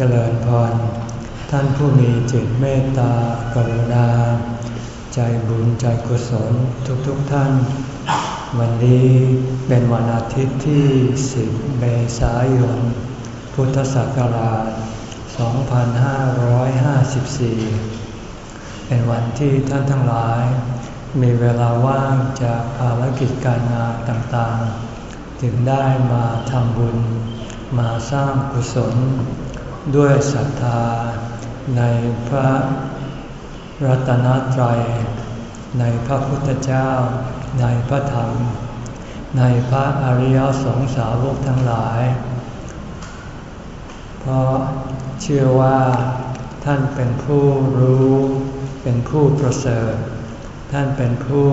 เจริญพร ท่านผู้มีจิตเมตตากรุณา ใจบุญใจกุศลทุกๆทท่าน วันนี้เป็นวันอาทิตย์ที่ 10 เมษายน พุทธศักราช 2554 เป็นวันที่ท่านทั้งหลาย มีเวลาว่างจากภารกิจการงานต่างๆ จึงได้มาทำบุญมาสร้างกุศล ด้วยศรัทธาในพระรัตนตรัย ในพระพุทธเจ้า ในพระธรรม ในพระอริยสงสาวกทั้งหลาย เพราะเชื่อว่าท่านเป็นผู้รู้ เป็นผู้ประเสริฐ ท่านเป็นผู้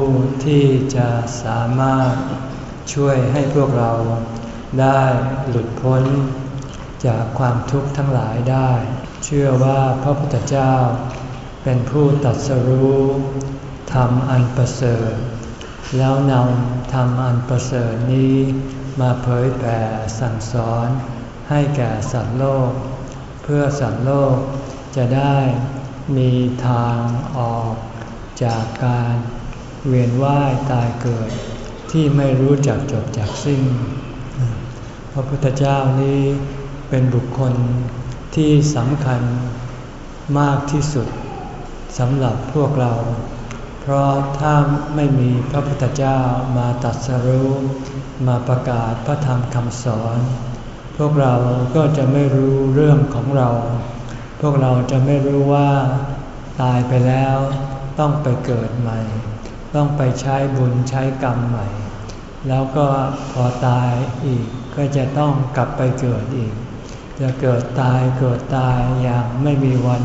ที่จะสามารถช่วยให้พวกเราได้หลุดพ้น จากความทุกข์ทั้งหลายได้ เชื่อว่าพระพุทธเจ้า เป็นผู้ตัดสรู้ทำอันประเสริฐ แล้วนำทำอันประเสริฐนี้มาเผยแผ่สั่งสอนให้แก่สัตว์โลก เพื่อสัตว์โลกจะได้มีทางออกจากการเวียนว่ายตายเกิด ที่ไม่รู้จักจบจากสิ้น พระพุทธเจ้านี้ เป็นบุคคลที่สำคัญมากที่สุดสำหรับพวกเรา เพราะถ้าไม่มีพระพุทธเจ้ามาตัดสรู้มาประกาศพระธรรมคำสอน พวกเราก็จะไม่รู้เรื่องของเรา พวกเราจะไม่รู้ว่าตายไปแล้วต้องไปเกิดใหม่ ต้องไปใช้บุญใช้กรรมใหม่ แล้วก็พอตายอีกก็จะต้องกลับไปเกิดอีก จะเกิดตายเกิดตายอย่างไม่มีวัน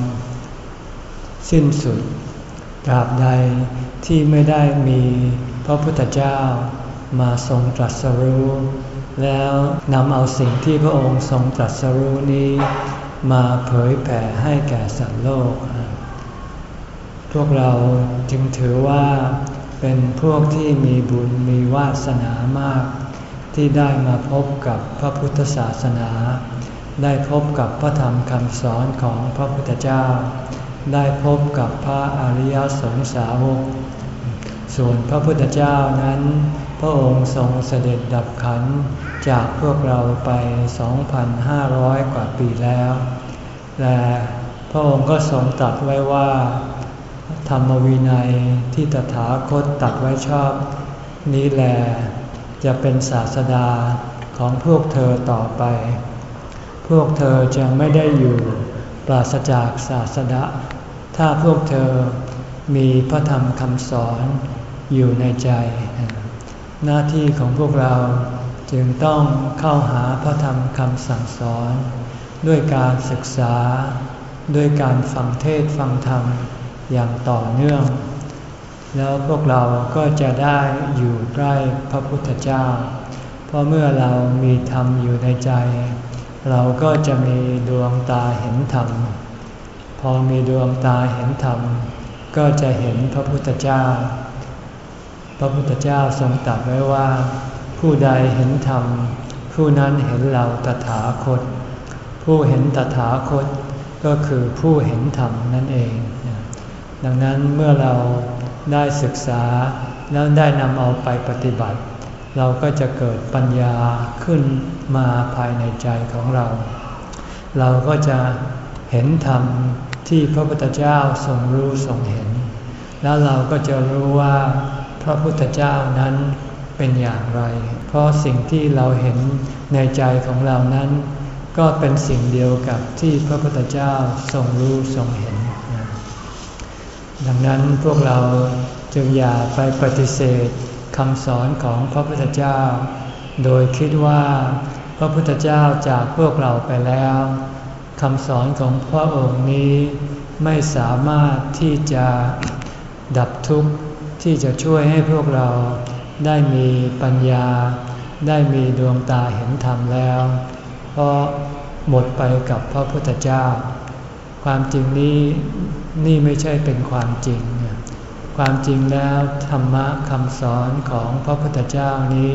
สิ้นสุดตราบใดที่ไม่ได้มีพระพุทธเจ้ามาทรงตรัสรู้ แล้วนำเอาสิ่งที่พระองค์ทรงตรัสรู้นี้ มาเผยแผ่ให้แก่สัตว์โลก พวกเราจึงถือว่าเป็นพวกที่มีบุญมีวาสนามาก ที่ได้มาพบกับพระพุทธศาสนา ได้พบกับพระธรรมคำสอนของพระพุทธเจ้า ได้พบกับพระอริยสงสาวก ส่วนพระพุทธเจ้านั้น พระองค์ทรงเสด็จดับขันจากพวกเราไป 2,500 กว่าปีแล้ว และพระองค์ก็ทรงตัดไว้ว่า ธรรมวินัยที่ตถาคตตัดไว้ชอบ นี้แหลจะเป็นศาสดาของพวกเธอต่อไป พวกเธอจะไม่ได้อยู่ปราศจากศาสดะ ถ้าพวกเธอมีพระธรรมคำสอนอยู่ในใจ หน้าที่ของพวกเราจึงต้องเข้าหาพระธรรมคำสั่งสอน ด้วยการศึกษา ด้วยการฟังเทศฟังธรรมอย่างต่อเนื่อง แล้วพวกเราก็จะได้อยู่ใกล้พระพุทธเจ้า เพราะเมื่อเรามีธรรมอยู่ในใจ เราก็จะมีดวงตาเห็นธรรม พอมีดวงตาเห็นธรรม ก็จะเห็นพระพุทธเจ้า พระพุทธเจ้าทรงตรัสไว้ว่า ผู้ใดเห็นธรรม ผู้นั้นเห็นเราตถาคต ผู้เห็นตถาคตก็คือผู้เห็นธรรมนั่นเอง ดังนั้นเมื่อเราได้ศึกษาแล้วได้นำเอาไปปฏิบัติ เราก็จะเกิดปัญญาขึ้นมาภายในใจของเรา เราก็จะเห็นธรรมที่พระพุทธเจ้าทรงรู้ทรงเห็น แล้วเราก็จะรู้ว่าพระพุทธเจ้านั้นเป็นอย่างไร เพราะสิ่งที่เราเห็นในใจของเรานั้น ก็เป็นสิ่งเดียวกับที่พระพุทธเจ้าทรงรู้ทรงเห็น ดังนั้นพวกเราจึงอย่าไปปฏิเสธ คำสอนของพระพุทธเจ้า โดยคิดว่าพระพุทธเจ้าจากพวกเราไปแล้วคำสอนของพระองค์นี้ไม่สามารถที่จะดับทุกข์ที่จะช่วยให้พวกเราได้มีปัญญา ได้มีดวงตาเห็นธรรมแล้ว เพราะหมดไปกับพระพุทธเจ้า ความจริงนี้นี่ไม่ใช่เป็นความจริง ความจริงแล้วธรรมะคำสอนของพระพุทธเจ้านี้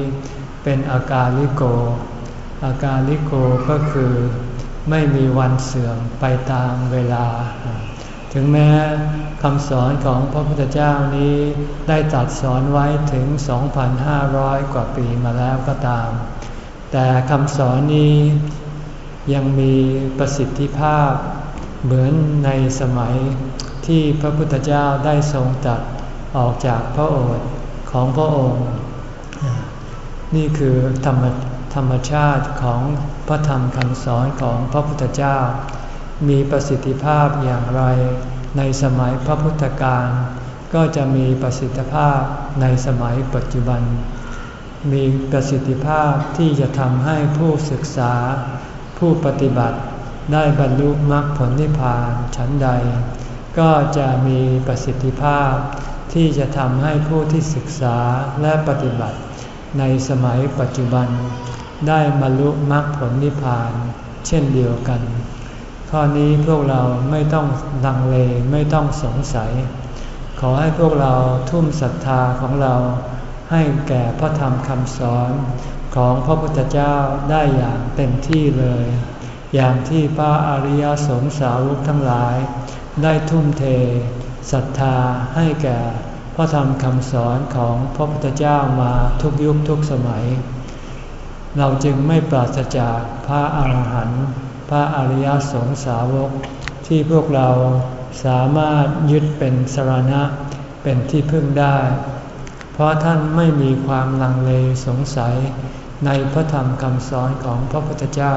เป็นอากาลิโก อากาลิโกก็คือไม่มีวันเสื่อมไปตามเวลา ถึงแม้คำสอนของพระพุทธเจ้านี้ได้ตัดสอนไว้ถึง 2,500 กว่าปีมาแล้วก็ตาม แต่คำสอนนี้ยังมีประสิทธิภาพเหมือนในสมัย ที่พระพุทธเจ้าได้ทรงตัดออกจากพระโอษฐ์ของพระองค์ นี่คือธรรมธรรมชาติของพระธรรมคำสอนของพระพุทธเจ้า มีประสิทธิภาพอย่างไร ในสมัยพระพุทธการ ก็จะมีประสิทธิภาพในสมัยปัจจุบัน มีประสิทธิภาพที่จะทำให้ผู้ศึกษา ผู้ปฏิบัติได้บรรลุมรรคผลนิพพานชั้นใด ก็จะมีประสิทธิภาพที่จะทำให้ผู้ที่ศึกษาและปฏิบัติในสมัยปัจจุบัน ได้บรรลุมรรคผลนิพพาน เช่นเดียวกัน ข้อนี้พวกเราไม่ต้องลังเลไม่ต้องสงสัย ขอให้พวกเราทุ่มศรัทธาของเราให้แก่พระธรรมคำสอนของพระพุทธเจ้าได้อย่างเต็มที่เลย อย่างที่พระอริยสงสาวกทั้งหลาย ได้ทุ่มเทศรัทธาให้แก่พระธรรมคำสอนของพระพุทธเจ้ามาทุกยุคทุกสมัย เราจึงไม่ปราศจากพระอาหารหันต์พระอริยสงสาวก ที่พวกเราสามารถยึดเป็นสรณะเป็นที่พึ่งได้ เพราะท่านไม่มีความลังเลสงสัยในพระธรรมคำสอนของพระพุทธเจ้า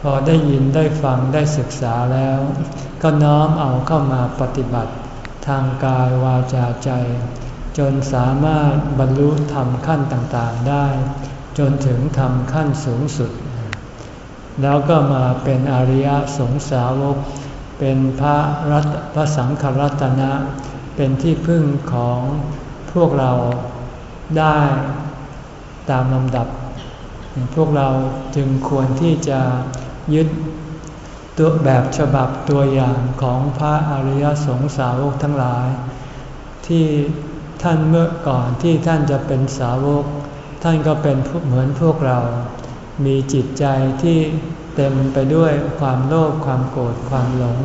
พอได้ยินได้ฟังได้ศึกษาแล้ว ก็น้อมเอาเข้ามาปฏิบัติ ทางกายวาจาใจ จนสามารถบรรลุธรรมขั้นต่างๆได้ จนถึงทำขั้นสูงสุด แล้วก็มาเป็นอริยสงสาวก เป็นพระรัตพระสังฆรัตนะ เป็นที่พึ่งของพวกเราได้ตามลำดับ พวกเราจึงควรที่จะ ยึดตัวแบบฉบับตัวอย่างของพระอริยสงสาวกทั้งหลาย ที่ท่านเมื่อก่อนที่ท่านจะเป็นสาวก ท่านก็เป็นเหมือนพวกเรา มีจิตใจที่เต็มไปด้วยความโลภความโกรธความหลง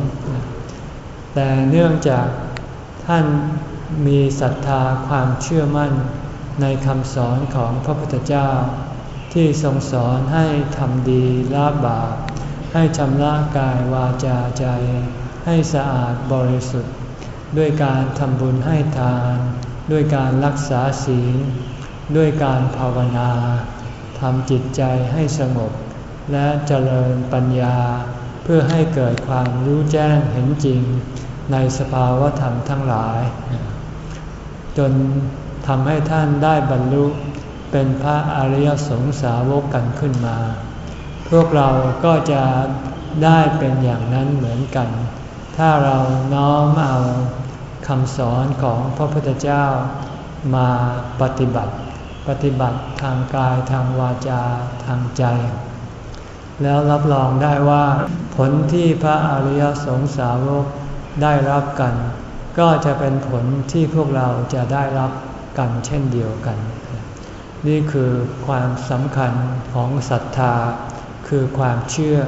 แต่เนื่องจากท่านมีศรัทธาความเชื่อมั่นในคำสอนของพระพุทธเจ้า ที่ทรงสอนให้ทำดีละบาป ให้ชำระกายวาจาใจ ให้สะอาดบริสุทธิ์ ด้วยการทำบุญให้ทาน ด้วยการรักษาศีล ด้วยการภาวนาทำจิตใจให้สงบ และเจริญปัญญา เพื่อให้เกิดความรู้แจ้งเห็นจริง ในสภาวธรรมทั้งหลาย จนทำให้ท่านได้บรรลุเป็นพระอริยสงสาวกกันขึ้นมา พวกเราก็จะได้เป็นอย่างนั้นเหมือนกัน ถ้าเราน้อมเอาคำสอนของพระพุทธเจ้ามาปฏิบัติ ปฏิบัติทางกายทางวาจาทางใจ แล้วรับรองได้ว่าผลที่พระอริยสงสาวกได้รับกัน ก็จะเป็นผลที่พวกเราจะได้รับกันเช่นเดียวกัน นี่คือความสำคัญของศรัทธา คือความเชื่อ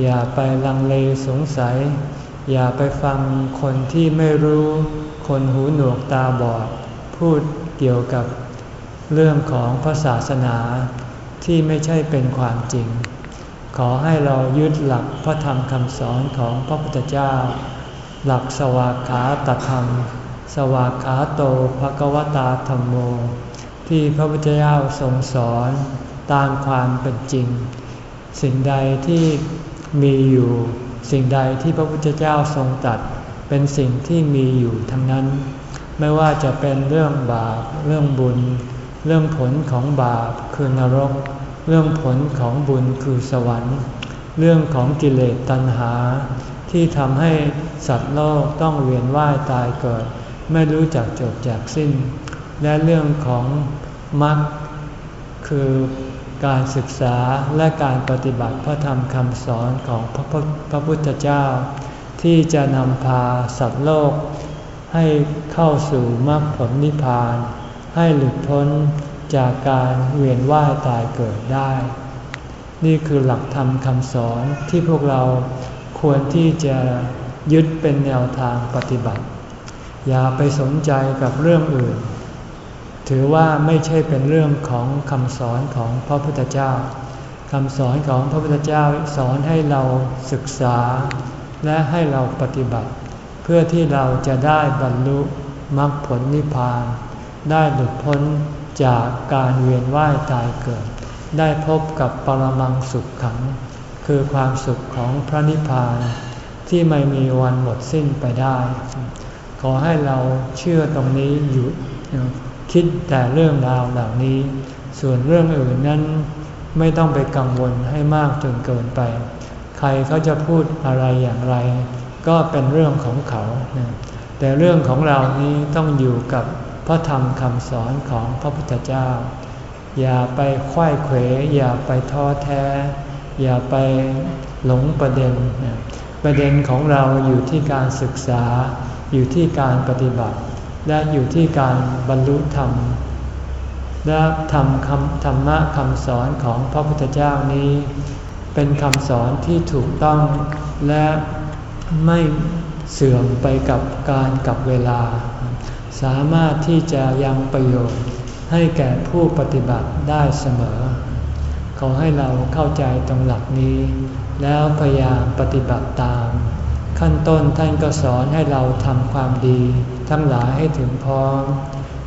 อย่าไปลังเลสงสัย อย่าไปฟังคนที่ไม่รู้ คนหูหนวกตาบอด พูดเกี่ยวกับเรื่องของพระศาสนาที่ไม่ใช่เป็นความจริง ขอให้เรายึดหลักพระธรรมคำสอนของพระพุทธเจ้า หลักสวากขาตธรรม สวากขาโตภกวตาธรรมโม ที่พระพุทธเจ้าทรงสอนตามความเป็นจริง สิ่งใดที่มีอยู่ สิ่งใดที่พระพุทธเจ้าทรงตัด เป็นสิ่งที่มีอยู่ทั้งนั้น ไม่ว่าจะเป็นเรื่องบาป เรื่องบุญ เรื่องผลของบาปคือนรก เรื่องผลของบุญคือสวรรค์ เรื่องของกิเลสตัณหา ที่ทำให้สัตว์โลกต้องเวียนว่ายตายเกิด ไม่รู้จักจบจากสิ้น และเรื่องของมรรคคือ การศึกษาและการปฏิบัติพระธรรมคำสอนของพระพระพุทธเจ้า ที่จะนำพาสัตว์โลก ให้เข้าสู่มรรคผลนิพพาน ให้หลุดพ้นจากการเวียนว่ายตายเกิดได้ นี่คือหลักธรรมคำสอนที่พวกเราควรที่จะยึดเป็นแนวทางปฏิบัติ อย่าไปสนใจกับเรื่องอื่น ถือว่าไม่ใช่เป็นเรื่องของคำสอนของพระพุทธเจ้าคำสอนของพระพุทธเจ้าสอนให้เราศึกษา และให้เราปฏิบัติ เพื่อที่เราจะได้บรรลุมรรคผลนิพพาน ได้หลุดพ้นจากการเวียนว่ายตายเกิด ได้พบกับปรมังสุขขัง คือความสุขของพระนิพพาน ที่ไม่มีวันหมดสิ้นไปได้ ขอให้เราเชื่อตรงนี้อยู่ คิดแต่เรื่องราวเหล่านี้ ส่วนเรื่องอื่นนั้นไม่ต้องไปกังวลให้มากจนเกินไป ใครเขาจะพูดอะไรอย่างไร ก็เป็นเรื่องของเขา แต่เรื่องของเรานี้ต้องอยู่กับพระธรรมคำสอนของพระพุทธเจ้า อย่าไปคว้ยเขวอย่าไปท้อแท้ อย่าไปหลงประเด็น ประเด็นของเราอยู่ที่การศึกษาอยู่ที่การปฏิบัติ และอยู่ที่การบรรลุธรรม และทำคำธรรมะคำสอนของพระพุทธเจ้านี้ เป็นคำสอนที่ถูกต้องและไม่เสื่อมไปกับการกับเวลา สามารถที่จะยังประโยชน์ให้แก่ผู้ปฏิบัติได้เสมอ ขอให้เราเข้าใจตรงหลักนี้ แล้วพยายามปฏิบัติตาม ขั้นต้นท่านก็สอนให้เราทำความดี ทั้งหลายให้ถึงพร้อม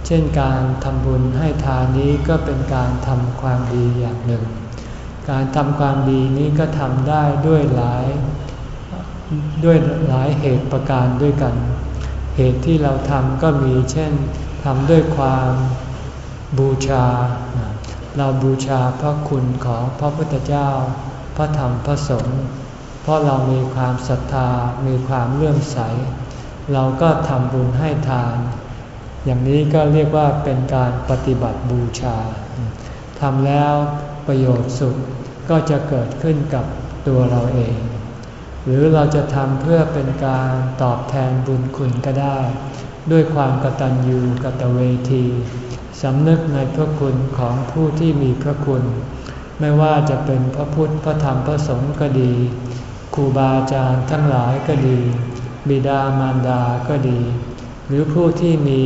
เช่นการทำบุญให้ทานนี้ก็เป็นการทำความดีอย่างหนึ่ง การทำความดีนี้ก็ทำได้ด้วยหลายด้วยหลายเหตุประการด้วยกัน เหตุที่เราทำก็มีเช่นทำด้วยความบูชา เราบูชาพระคุณของพระพุทธเจ้า พระธรรมพระสงฆ์ เพราะเรามีความศรัทธา มีความเลื่อมใส เราก็ทำบุญให้ทาน อย่างนี้ก็เรียกว่าเป็นการปฏิบัติบูชาทำแล้วประโยชน์สุขก็จะเกิดขึ้นกับตัวเราเอง หรือเราจะทำเพื่อเป็นการตอบแทนบุญคุณก็ได้ ด้วยความกตัญญูกตเวทีสำนึกในพระคุณของผู้ที่มีพระคุณ ไม่ว่าจะเป็นพระพุทธพระธรรมพระสงฆ์ก็ดี ครูบาอาจารย์ทั้งหลายก็ดี บิดามารดาก็ดี หรือผู้ที่มี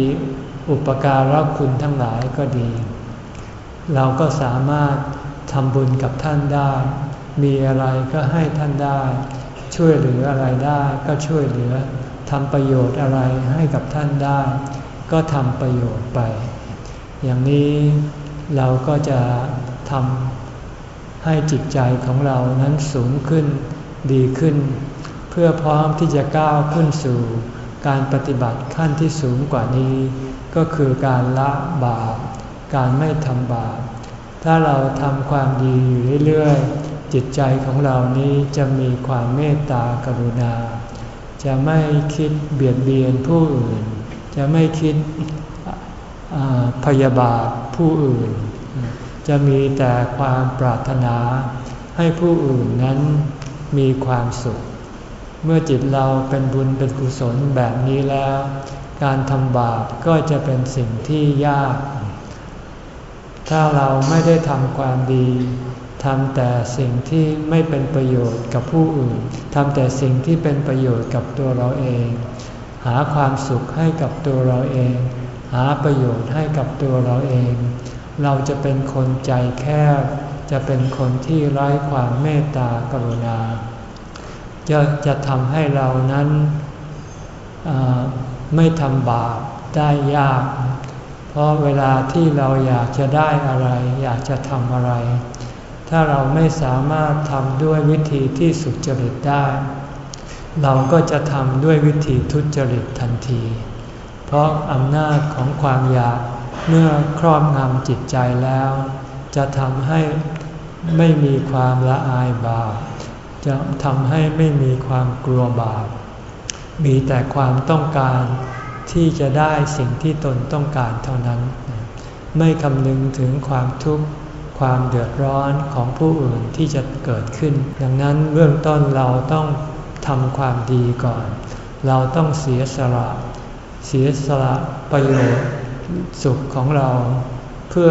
อุปการะคุณทั้งหลายก็ดี เราก็สามารถทำบุญกับท่านได้ มีอะไรก็ให้ท่านได้ ช่วยเหลืออะไรได้ก็ช่วยเหลือทำประโยชน์อะไรให้กับท่านได้ ก็ทำประโยชน์ไป อย่างนี้เราก็จะทำให้จิตใจของเรานั้นสูงขึ้น ดีขึ้น เพื่อพร้อมที่จะก้าวขึ้นสู่การปฏิบัติขั้นที่สูงกว่านี้ ก็คือการละบาปการไม่ทำบาปถ้าเราทำความดีอยู่เรื่อยๆ จิตใจของเรานี้จะมีความเมตตากรุณา จะไม่คิดเบียดเบียนผู้อื่น จะไม่คิดพยาบาทผู้อื่น จะมีแต่ความปรารถนาให้ผู้อื่นนั้น มีความสุข เมื่อจิตเราเป็นบุญเป็นกุศลแบบนี้แล้ว การทำบาปก็จะเป็นสิ่งที่ยาก ถ้าเราไม่ได้ทำความดีทำแต่สิ่งที่ไม่เป็นประโยชน์กับผู้อื่นทำแต่สิ่งที่เป็นประโยชน์กับตัวเราเอง หาความสุขให้กับตัวเราเอง หาประโยชน์ให้กับตัวเราเอง เราจะเป็นคนใจแคบ จะเป็นคนที่ไร้ความเมตตากรุณา จะจะทำให้เรานั้นไม่ทำบาปได้ยาก เพราะเวลาที่เราอยากจะได้อะไร อยากจะทำอะไร ถ้าเราไม่สามารถทำด้วยวิธีที่สุจริตได้ เราก็จะทำด้วยวิธีทุจริตทันที เพราะอำนาจของความอยากเมื่อครอบงำจิตใจแล้ว จะทำให้ไม่มีความละอายบาป จะทำให้ไม่มีความกลัวบาป มีแต่ความต้องการที่จะได้สิ่งที่ตนต้องการเท่านั้น ไม่คำนึงถึงความทุกข์ความเดือดร้อนของผู้อื่นที่จะเกิดขึ้น ดังนั้นเบื้องต้นเราต้องทำความดีก่อน เราต้องเสียสละ เสียสละประโยชน์สุขของเรา เพื่อ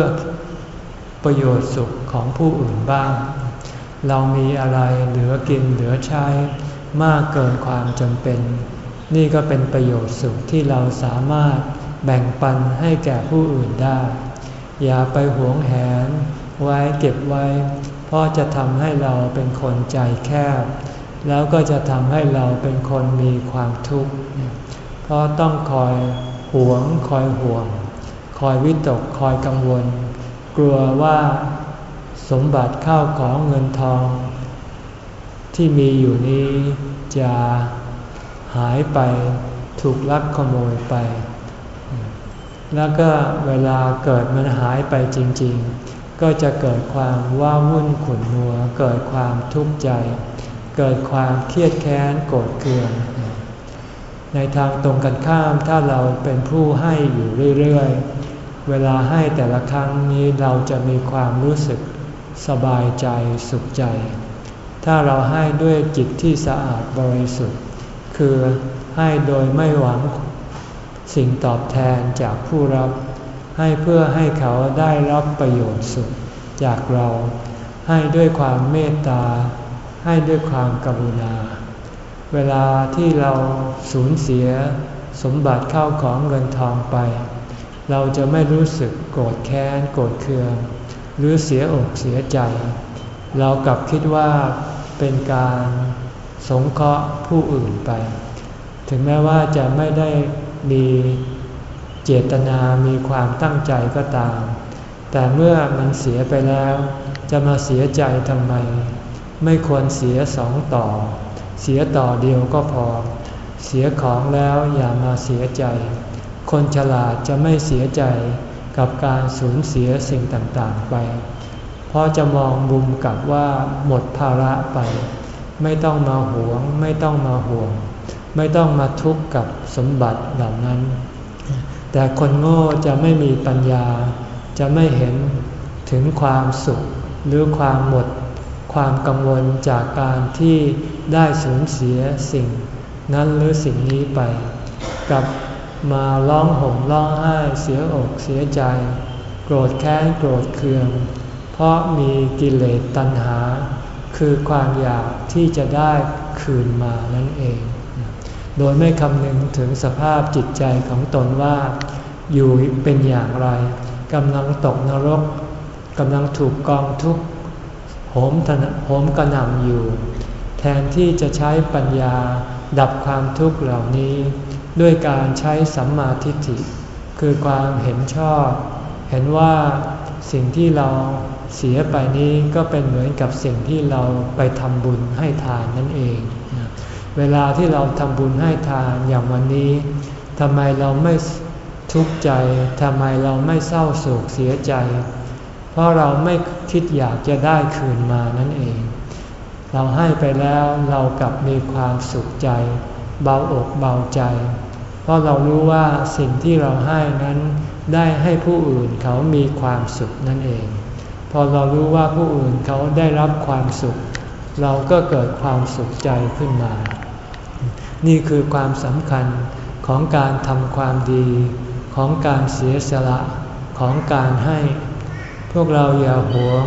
ประโยชน์สุขของผู้อื่นบ้าง เรามีอะไรเหลือกินเหลือใช้มากเกินความจำเป็น นี่ก็เป็นประโยชน์สุขที่เราสามารถแบ่งปันให้แก่ผู้อื่นได้ อย่าไปหวงแหน ไว้เก็บไว้ เพราะจะทำให้เราเป็นคนใจแคบ แล้วก็จะทำให้เราเป็นคนมีความทุกข์ เพราะต้องคอยหวงคอยห่วง คอยวิตกคอยกังวล กลัวว่าสมบัติข้าวของเงินทอง ที่มีอยู่นี้จะหายไปถูกลักขโมยไป แล้วก็เวลาเกิดมันหายไปจริง ๆ ก็จะเกิดความว้าวุ่นขุ่นมัว เกิดความทุกข์ใจ เกิดความเครียดแค้นโกรธเคือง ในทางตรงกันข้ามถ้าเราเป็นผู้ให้อยู่เรื่อยๆ เวลาให้แต่ละครั้งนี้เราจะมีความรู้สึกสบายใจสุขใจ ถ้าเราให้ด้วยจิตที่สะอาดบริสุทธิ์ คือให้โดยไม่หวังสิ่งตอบแทนจากผู้รับ ให้เพื่อให้เขาได้รับประโยชน์สุขจากเรา ให้ด้วยความเมตตา ให้ด้วยความกรุณา เวลาที่เราสูญเสียสมบัติเข้าของเงินทองไป เราจะไม่รู้สึกโกรธแค้นโกรธเคือง หรือเสียอกเสียใจ เรากลับคิดว่าเป็นการสงเคราะห์ผู้อื่นไป ถึงแม้ว่าจะไม่ได้มีเจตนามีความตั้งใจก็ตาม แต่เมื่อมันเสียไปแล้ว จะมาเสียใจทำไม ไม่ควรเสียสองต่อ เสียต่อเดียวก็พอ เสียของแล้วอย่ามาเสียใจ คนฉลาดจะไม่เสียใจกับการสูญเสียสิ่งต่างๆไป เพราะจะมองมุมกับว่าหมดภาระไป ไม่ต้องมาหวง ไม่ต้องมาห่วง ไม่ต้องมาทุกข์กับสมบัติเหล่านั้น แต่คนโง่จะไม่มีปัญญา จะไม่เห็นถึงความสุข หรือความหมด ความกังวลจากการที่ได้สูญเสียสิ่ง นั้นหรือสิ่งนี้ไป กับ มาร้องห่มร้องไห้เสียอกเสียใจ โกรธแค้นโกรธเคือง เพราะมีกิเลสตัณหา คือความอยากที่จะได้คืนมานั่นเอง โดยไม่คำนึงถึงสภาพจิตใจของตนว่า อยู่เป็นอย่างไรกำลังตกนรกกำลังถูกกองทุกข์โหมโหมกระหน่ำอยู่ แทนที่จะใช้ปัญญาดับความทุกข์เหล่านี้ ด้วยการใช้สัมมาทิฏฐิ คือความเห็นชอบ เห็นว่าสิ่งที่เราเสียไปนี้ก็เป็นเหมือนกับสิ่งที่เราไปทำบุญให้ทานนั่นเอง เวลาที่เราทำบุญให้ทานอย่างวันนี้ทำไมเราไม่ทุกข์ใจทำไมเราไม่เศร้าโศกเสียใจ เพราะเราไม่คิดอยากจะได้คืนมานั่นเอง เราให้ไปแล้วเรากลับมีความสุขใจ เบาอกเบาใจ เพราะเรารู้ว่าสิ่งที่เราให้นั้นได้ให้ผู้อื่นเขามีความสุขนั่นเอง พอเรารู้ว่าผู้อื่นเขาได้รับความสุข เราก็เกิดความสุขใจขึ้นมา นี่คือความสำคัญของการทำความดี ของการเสียสละของการให้ พวกเราอย่าหวง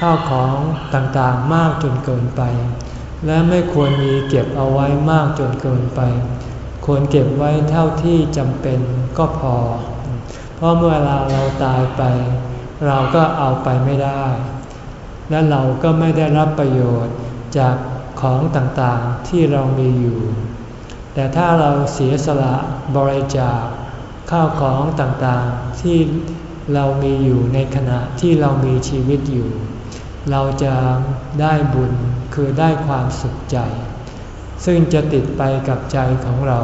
ข้าวของต่างๆมากจนเกินไป และไม่ควรมีเก็บเอาไว้มากจนเกินไป ควรเก็บไว้เท่าที่จำเป็นก็พอ เพราะเมื่อเราเราตายไป เราก็เอาไปไม่ได้ และเราก็ไม่ได้รับประโยชน์จากของต่างๆที่เรามีอยู่ แต่ถ้าเราเสียสละบริจาคข้าวของต่างๆที่เรามีอยู่ในขณะที่เรามีชีวิตอยู่ เราจะได้บุญคือได้ความสุขใจ ซึ่งจะติดไปกับใจของเรา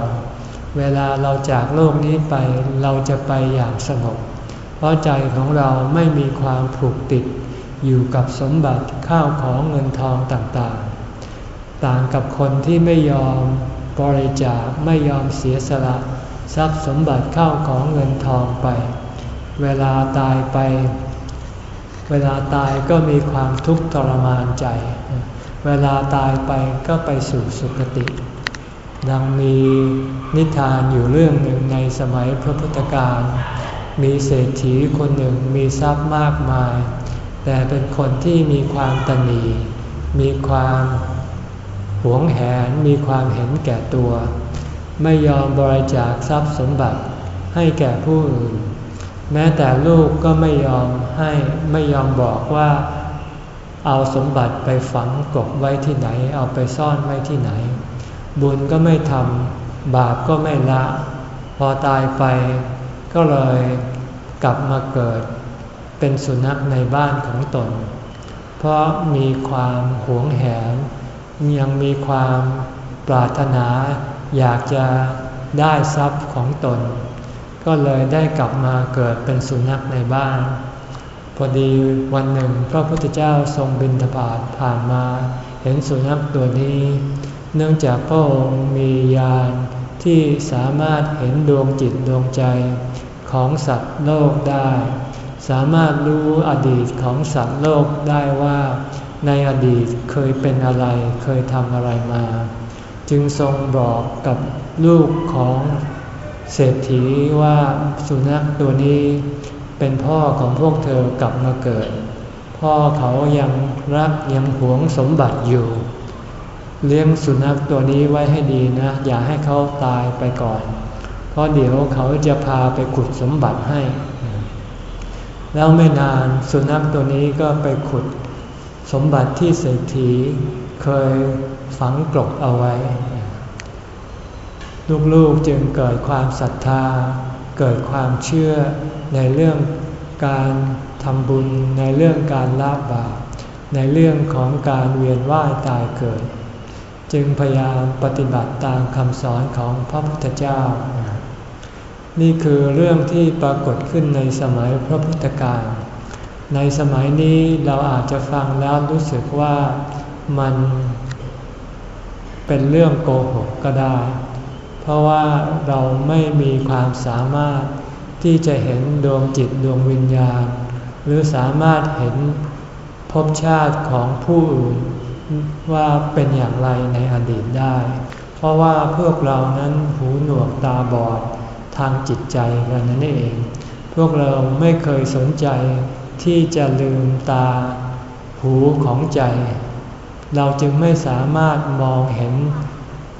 เวลาเราจากโลกนี้ไปเราจะไปอย่างสงบ เพราะใจของเราไม่มีความผูกติด อยู่กับสมบัติข้าวของเงินทองต่างๆ ต่างกับคนที่ไม่ยอมบริจาคไม่ยอมเสียสละทรัพย์สมบัติข้าวของเงินทองไป เวลาตายไป เวลาตายก็มีความทุกข์ทรมานใจ เวลาตายไปก็ไปสู่สุคติ ดังมีนิทานอยู่เรื่องหนึ่งในสมัยพระพุทธการมีเศรษฐีคนหนึ่งมีทรัพย์มากมาย แต่เป็นคนที่มีความตนี มีความหวงแหน มีความเห็นแก่ตัว ไม่ยอมบริจาคทรัพย์สมบัติให้แก่ผู้อื่น แม้แต่ลูกก็ไม่ยอมให้ไม่ยอมบอกว่า เอาสมบัติไปฝังกบไว้ที่ไหน เอาไปซ่อนไว้ที่ไหน บุญก็ไม่ทำบาปก็ไม่ละ พอตายไปก็เลยกลับมาเกิด เป็นสุนัขในบ้านของตน เพราะมีความหวงแหน ยังมีความปรารถนาอยากจะได้ทรัพย์ของตน ก็เลยได้กลับมาเกิดเป็นสุนัขในบ้าน พอดีวันหนึ่งพระพุทธเจ้าทรงบินทบาทผ่านมา เห็นสุนัขตัวนี้ เนื่องจากพระองค์มีญาณที่สามารถเห็นดวงจิตดวงใจของสัตว์โลกได้ สามารถรู้อดีตของสัตว์โลกได้ว่า ในอดีตเคยเป็นอะไรเคยทำอะไรมา จึงทรงบอกกับลูกของเศรษฐีว่าสุนัขตัวนี้ เป็นพ่อของพวกเธอกลับมาเกิด พ่อเขายังรักยังหวงสมบัติอยู่ เลี้ยงสุนัขตัวนี้ไว้ให้ดีนะ อย่าให้เขาตายไปก่อน เพราะเดี๋ยวเขาจะพาไปขุดสมบัติให้ แล้วไม่นานสุนัขตัวนี้ก็ไปขุดสมบัติที่เศรษฐีเคยฝังกลบเอาไว้ ลูกๆจึงเกิดความศรัทธา เกิดความเชื่อ ในเรื่องการทำบุญ ในเรื่องการละบาปในเรื่องของการเวียนว่ายตายเกิด จึงพยายามปฏิบัติตามคำสอนของพระพุทธเจ้า นี่คือเรื่องที่ปรากฏขึ้นในสมัยพระพุทธการในสมัยนี้เราอาจจะฟังแล้วรู้สึกว่ามันเป็นเรื่องโกหกก็ได้ เพราะว่าเราไม่มีความสามารถ ที่จะเห็นดวงจิตดวงวิญญาณ หรือสามารถเห็นภพชาติของผู้อื่นว่าเป็นอย่างไรในอดีตได้ เพราะว่าพวกเรานั้นหูหนวกตาบอดทางจิตใจกันนั่นเอง พวกเราไม่เคยสนใจที่จะลืมตาหูของใจ เราจึงไม่สามารถมองเห็น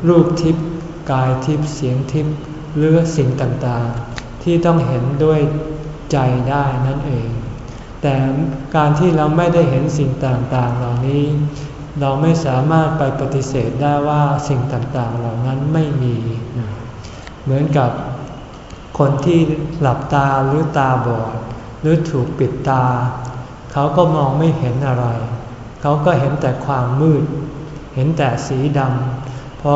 รูปทิพย์กายทิพย์เสียงทิพย์หรือสิ่งต่างๆ ที่ต้องเห็นด้วยใจได้นั่นเอง แต่การที่เราไม่ได้เห็นสิ่งต่างๆ เหล่านี้ เราไม่สามารถไปปฏิเสธได้ว่าสิ่งต่างๆ เหล่านั้นไม่มี เหมือนกับคนที่หลับตาหรือตาบอด หรือถูกปิดตา เขาก็มองไม่เห็นอะไร เขาก็เห็นแต่ความมืด เห็นแต่สีดำพอ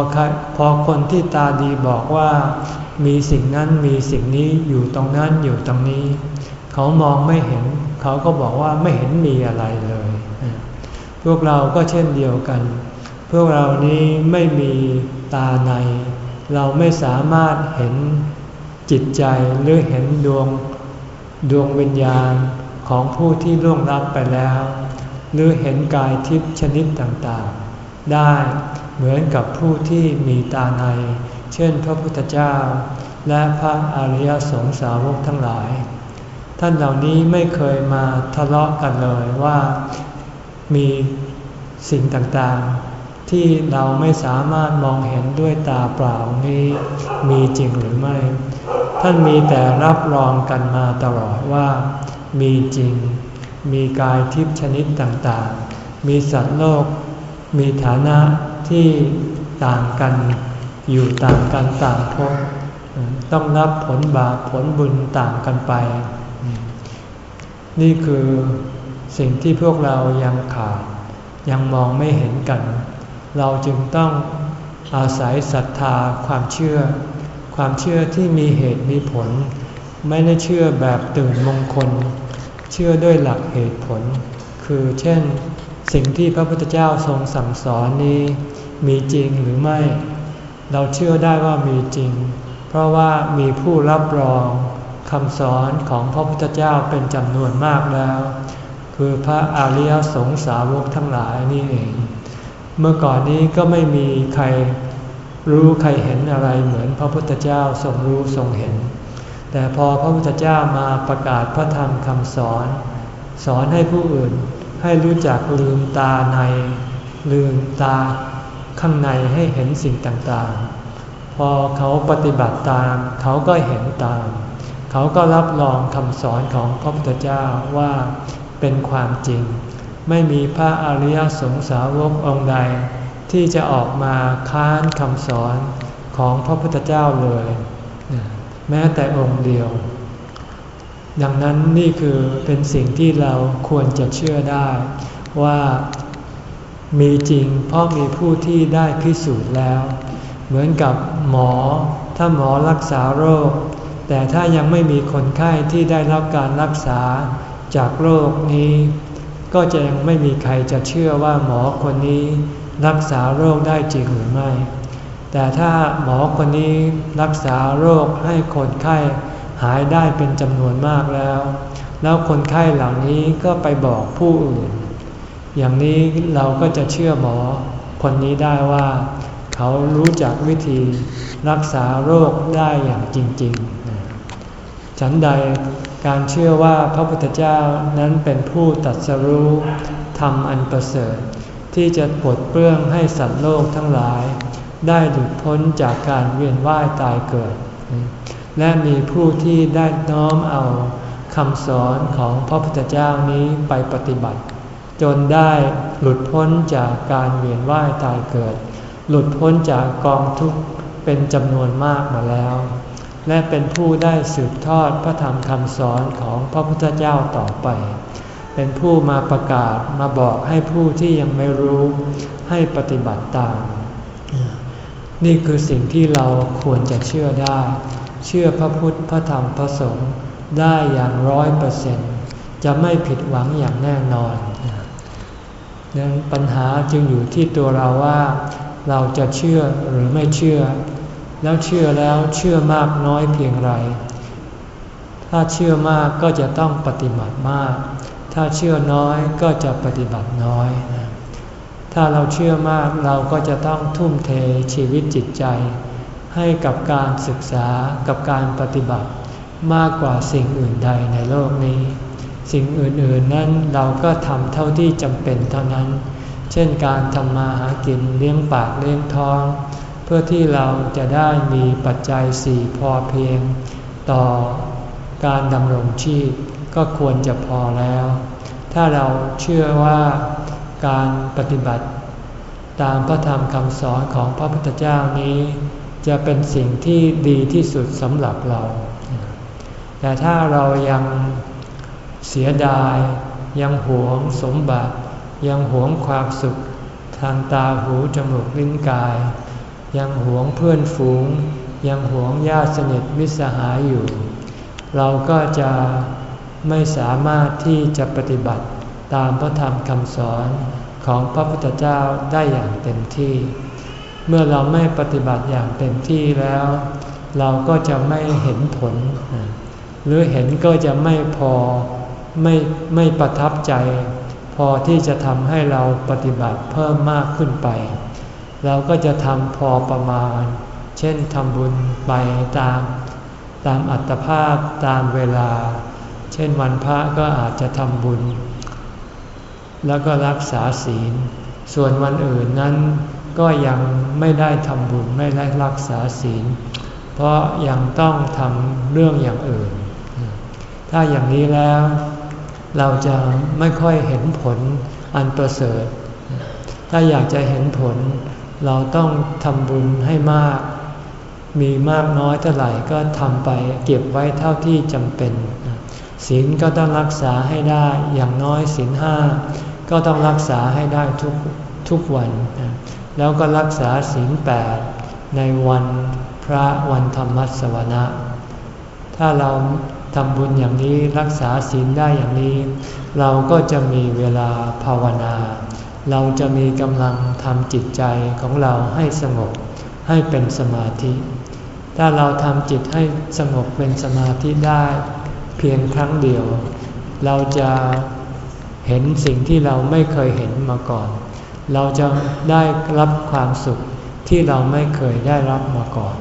พอคนที่ตาดีบอกว่า มีสิ่งนั้นมีสิ่งนี้อยู่ตรงนั้นอยู่ตรงนี้ เขามองไม่เห็น เขาก็บอกว่าไม่เห็นมีอะไรเลย พวกเราก็เช่นเดียวกัน พวกเรานี้ไม่มีตาใน เราไม่สามารถเห็นจิตใจหรือเห็นดวงดวงวิญญาณของผู้ที่ล่วงลับไปแล้ว หรือเห็นกายทิพย์ชนิดต่างๆ ได้เหมือนกับผู้ที่มีตาใน เช่นพระพุทธเจ้า และพระอริยสงสาวกทั้งหลาย ท่านเหล่านี้ไม่เคยมาทะเลาะกันเลยว่ามีสิ่งต่างๆ ที่เราไม่สามารถมองเห็นด้วยตาเปล่านี้มีจริงหรือไม่ ท่านมีแต่รับรองกันมาตลอดว่า มีจริง มีกายทิพย์ชนิดต่างๆ มีสัตว์โลก มีฐานะที่ต่างกัน อยู่ต่างกันต่างพบต้องรับผลบาปผลบุญต่างกันไป นี่คือสิ่งที่พวกเรายังขาด ยังมองไม่เห็นกัน เราจึงต้องอาศัยศรัทธาความเชื่อ ความเชื่อที่มีเหตุมีผล ไม่ได้เชื่อแบบตื่นมงคล เชื่อด้วยหลักเหตุผล คือเช่น สิ่งที่พระพุทธเจ้าทรงสั่งสอนนี้ มีจริงหรือไม่ เราเชื่อได้ว่ามีจริง เพราะว่ามีผู้รับรองคำสอนของพระพุทธเจ้าเป็นจำนวนมากแล้ว คือพระอริยสงสาวกทั้งหลายนี่เอง เมื่อก่อนนี้ก็ไม่มีใครรู้ใครเห็นอะไรเหมือนพระพุทธเจ้าทรงรู้ทรงเห็น แต่พอพระพุทธเจ้ามาประกาศพระธรรมคำสอน สอนให้ผู้อื่นให้รู้จักลืมตาใน ลืมตา ข้างในให้เห็นสิ่งต่างๆ พอเขาปฏิบัติตาม เขาก็เห็นตาม เขาก็รับรองคำสอนของพระพุทธเจ้าว่าเป็นความจริง ไม่มีพระอริยสงสาวกองค์ใด ที่จะออกมาค้านคำสอนของพระพุทธเจ้าเลย แม้แต่องค์เดียว ดังนั้นนี่คือเป็นสิ่งที่เราควรจะเชื่อได้ว่า มีจริงเพราะมีผู้ที่ได้พิสูจน์แล้ว เหมือนกับหมอ ถ้าหมอรักษาโรค แต่ถ้ายังไม่มีคนไข้ที่ได้รับการรักษาจากโรคนี้ ก็จะยังไม่มีใครจะเชื่อว่าหมอคนนี้รักษาโรคได้จริงหรือไม่ แต่ถ้าหมอคนนี้รักษาโรคให้คนไข้หายได้เป็นจำนวนมากแล้ว แล้วคนไข้เหล่านี้ก็ไปบอกผู้อื่น อย่างนี้เราก็จะเชื่อหมอคนนี้ได้ว่า เขารู้จักวิธีรักษาโรคได้อย่างจริงๆ ฉันใดการเชื่อว่าพระพุทธเจ้านั้นเป็นผู้ตัดสรู้ทำอันประเสริฐ ที่จะปลดเปลื้องให้สัตว์โลกทั้งหลาย ได้หลุดพ้นจากการเวียนว่ายตายเกิด และมีผู้ที่ได้น้อมเอาคำสอนของพระพุทธเจ้านี้ไปปฏิบัติ จนได้หลุดพ้นจากการเวียนว่ายตายเกิด หลุดพ้นจากกองทุกข์เป็นจำนวนมากมาแล้ว และเป็นผู้ได้สืบทอดพระธรรมคำสอนของพระพุทธเจ้าต่อไป เป็นผู้มาประกาศมาบอกให้ผู้ที่ยังไม่รู้ให้ปฏิบัติตาม นี่คือสิ่งที่เราควรจะเชื่อได้ เชื่อพระพุทธพระธรรมพระสงฆ์ได้อย่างร้อยเปอร์เซ็นต์จะไม่ผิดหวังอย่างแน่นอน นั้นปัญหาจึงอยู่ที่ตัวเราว่าเราจะเชื่อหรือไม่เชื่อ แล้วเชื่อแล้วเชื่อมากน้อยเพียงไร ถ้าเชื่อมากก็จะต้องปฏิบัติมาก ถ้าเชื่อน้อยก็จะปฏิบัติน้อย ถ้าเราเชื่อมากเราก็จะต้องทุ่มเทชีวิตจิตใจ ให้กับการศึกษากับการปฏิบัติมากกว่าสิ่งอื่นใดในโลกนี้ สิ่งอื่นๆนั้นเราก็ทำเท่าที่จำเป็นเท่านั้น เช่นการทำมาหากินเลี้ยงปากเลี้ยงท้อง เพื่อที่เราจะได้มีปัจจัยสี่พอเพียง ต่อการดำรงชีพก็ควรจะพอแล้ว ถ้าเราเชื่อว่าการปฏิบัติ ตามพระธรรมคำสอนของพระพุทธเจ้านี้ จะเป็นสิ่งที่ดีที่สุดสำหรับเรา แต่ถ้าเรายัง เสียดาย ยังหวงสมบัติ ยังหวงความสุข ทางตาหูจมูกลิ้นกาย ยังหวงเพื่อนฝูง ยังหวงญาติสนิทมิสหายอยู่ เราก็จะไม่สามารถที่จะปฏิบัติตามพระธรรมคำสอนของพระพุทธเจ้าได้อย่างเต็มที่ เมื่อเราไม่ปฏิบัติอย่างเต็มที่แล้ว เราก็จะไม่เห็นผล หรือเห็นก็จะไม่พอ ไม่ไม่ประทับใจ พอที่จะทำให้เราปฏิบัติเพิ่มมากขึ้นไป เราก็จะทำพอประมาณ เช่นทำบุญไปตาม ตามอัตภาพตามเวลา เช่นวันพระก็อาจจะทำบุญ แล้วก็รักษาศีล ส่วนวันอื่นนั้นก็ยังไม่ได้ทำบุญไม่ได้รักษาศีล เพราะยังต้องทำเรื่องอย่างอื่น ถ้าอย่างนี้แล้ว เราจะไม่ค่อยเห็นผลอันประเสริฐ ถ้าอยากจะเห็นผล เราต้องทำบุญให้มาก มีมากน้อยเท่าไหร่ก็ทำไปเก็บไว้เท่าที่จำเป็นศีลก็ต้องรักษาให้ได้อย่างน้อยศีลห้าก็ต้องรักษาให้ได้ทุกทุกวัน แล้วก็รักษาศีลแปดในวันพระวันธรรมสวนะ ถ้าเรา ทำบุญอย่างนี้รักษาศีลได้อย่างนี้ เราก็จะมีเวลาภาวนา เราจะมีกำลังทำจิตใจของเราให้สงบให้เป็นสมาธิ ถ้าเราทำจิตให้สงบเป็นสมาธิได้ เพียงครั้งเดียว เราจะเห็นสิ่งที่เราไม่เคยเห็นมาก่อน เราจะได้รับความสุขที่เราไม่เคยได้รับมาก่อน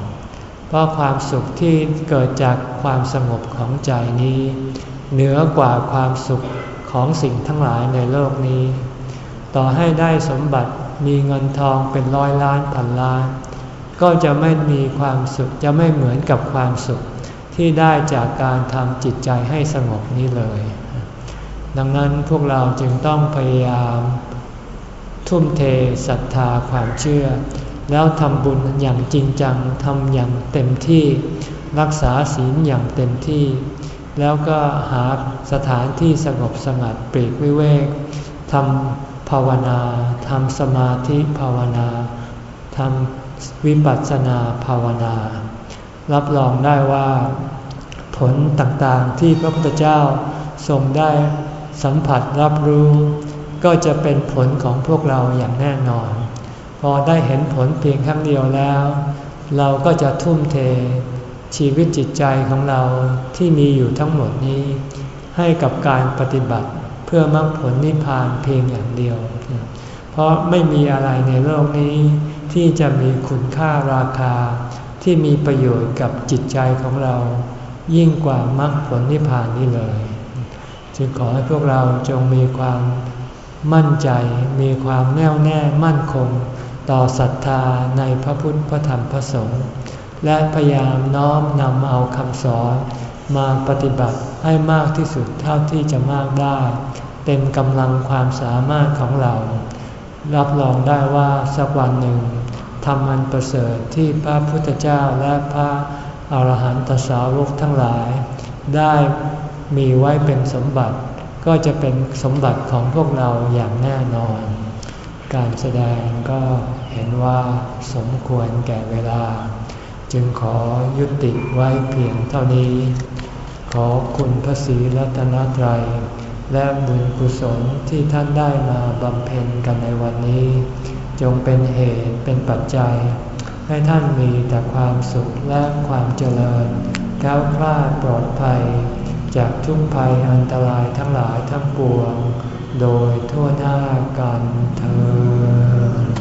เพราะความสุขที่เกิดจากความสงบของใจนี้ เหนือกว่าความสุขของสิ่งทั้งหลายในโลกนี้ ต่อให้ได้สมบัติมีเงินทองเป็นร้อยล้านพันล้าน ก็จะไม่มีความสุขจะไม่เหมือนกับความสุขที่ได้จากการทำจิตใจให้สงบนี้เลย ดังนั้นพวกเราจึงต้องพยายาม ทุ่มเทศรัทธาความเชื่อ แล้วทำบุญอย่างจริงจังทำอย่างเต็มที่รักษาศีลอย่างเต็มที่ แล้วก็หาสถานที่สงบสงัดปรีกวิเวกทำภาวนาทำสมาธิภาวนาทำวิปัสสนาภาวนา รับรองได้ว่า ผลต่างๆที่พระพุทธเจ้าทรงได้สัมผัสรับรู้ ก็จะเป็นผลของพวกเราอย่างแน่นอน พอได้เห็นผลเพียงครั้งเดียวแล้ว เราก็จะทุ่มเทชีวิตจิตใจของเราที่มีอยู่ทั้งหมดนี้ ให้กับการปฏิบัติเพื่อมรรคผลนิพพานเพียงอย่างเดียว เพราะไม่มีอะไรในโลกนี้ ที่จะมีคุณค่าราคาที่มีประโยชน์กับจิตใจของเรา ยิ่งกว่ามรรคผลนิพพานนี้เลย จึงขอให้พวกเราจงมีความมั่นใจ มีความแน่วแน่มั่นคง ต่อศรัทธาในพระพุทธพระธรรมพระสงฆ์และพยายามน้อมนำเอาคำสอนมาปฏิบัติให้มากที่สุดเท่าที่จะมากได้ เต็มกำลังความสามารถของเรา รับรองได้ว่าสักวันหนึ่งทำมันประเสริฐที่พระพุทธเจ้าและพระอาหารหันตสาวกทั้งหลาย ได้มีไว้เป็นสมบัติ ก็จะเป็นสมบัติของพวกเราอย่างแน่นอน การแสดงก็ เห็นว่าสมควรแก่เวลา จึงขอยุติไว้เพียงเท่านี้ ขอคุณพระศรีรัตนตรัย และบุญกุศลที่ท่านได้มาบำเพ็ญกันในวันนี้ จงเป็นเหตุเป็นปัจจัย ให้ท่านมีแต่ความสุขและความเจริญก้าวคลาดปลอดภัย จากทุกภัยอันตรายทั้งหลายทั้งปวง โดยทั่วหน้ากันเธอ